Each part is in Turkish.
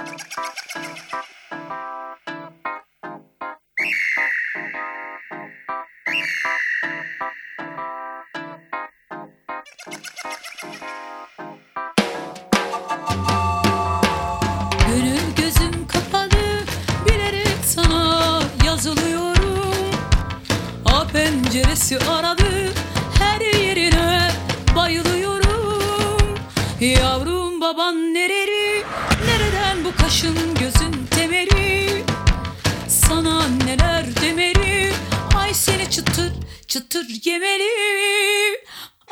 Gönül gözüm kapalı bilerek sana yazılıyorum. A penceresi aradı her yerine bayılıyorum. Yavrum baban nereli bu kaşın gözün temeri. Sana neler demeli ay seni çıtır çıtır yemeli.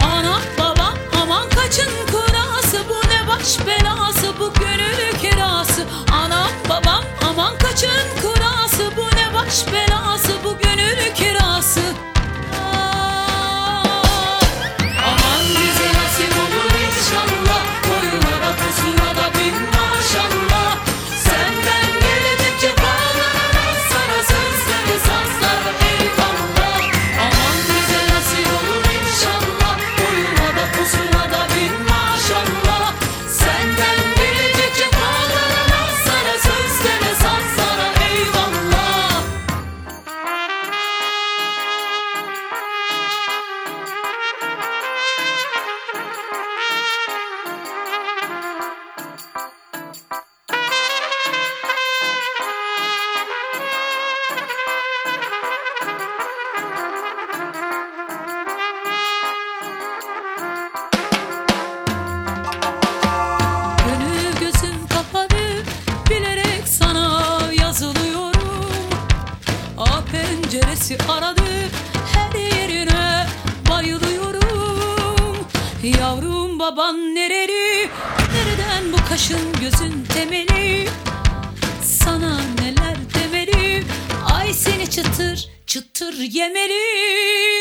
Ana babam aman kaçın kurası bu ne baş belası? Bu gönül kirası. Anam babam aman kaçın kurası bu ne baş belası? Bu penceresi aradı her yerine bayılıyorum. Yavrum baban nereli? Nereden bu kaşın gözün temeli? Sana neler demeli? Ay seni çıtır çıtır yemeli